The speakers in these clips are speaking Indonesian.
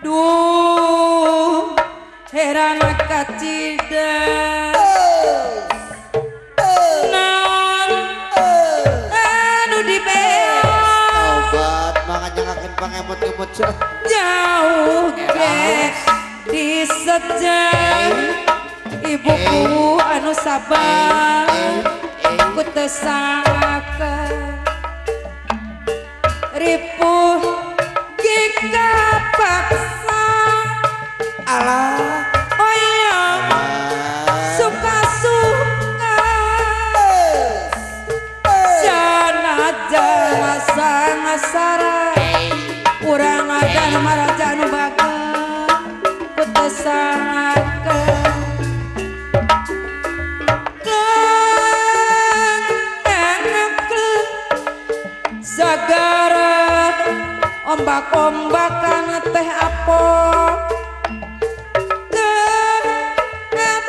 Duh heran kacida Naon? Anu dibeos Obat makanya kakin pangemot-emot Jauh dek di sejen Ibuku anu sabar eh, eh, eh. Ku tersangka kasara kurang ada maraja nu bakal kutesangakeun Zagara ombak-ombak kana teh apok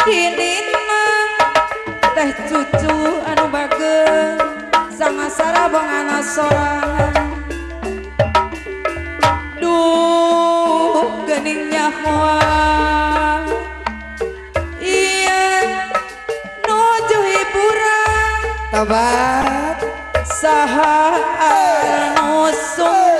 Didina teh cucu anu bageung sangasara bongan sorangan niña Juan Iya Nojo hiburan Tabat no Nusung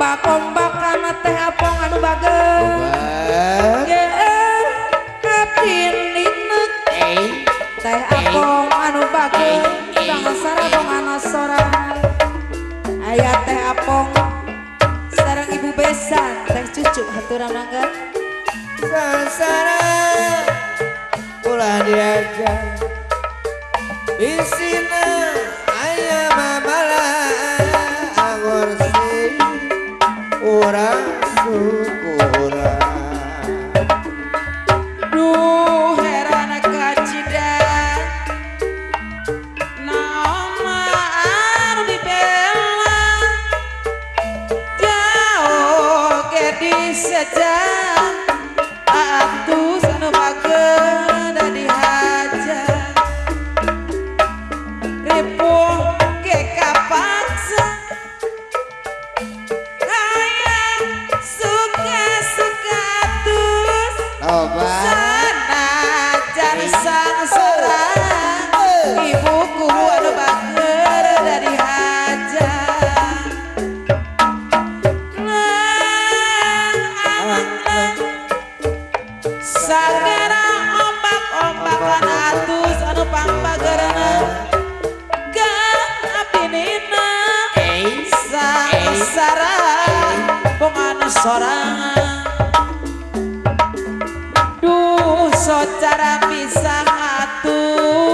ombak-ombakan teh apong anu bager. Obat Ye abdi ninek teh apong anu bager. Sangasara bongana sorangan aya teh apong. Sareng ibu besan. Teh cucu haturan mangga Sasara. Ulah diajak Bisina disejak Atus anu bageun da dihajat Ripuh ke kapaksa Hayang suka-suka tus obat Sagara ombak-ombakan atus anu Sangsara sorangan Duh socara pisang atus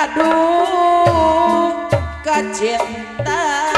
Aduh kecintaan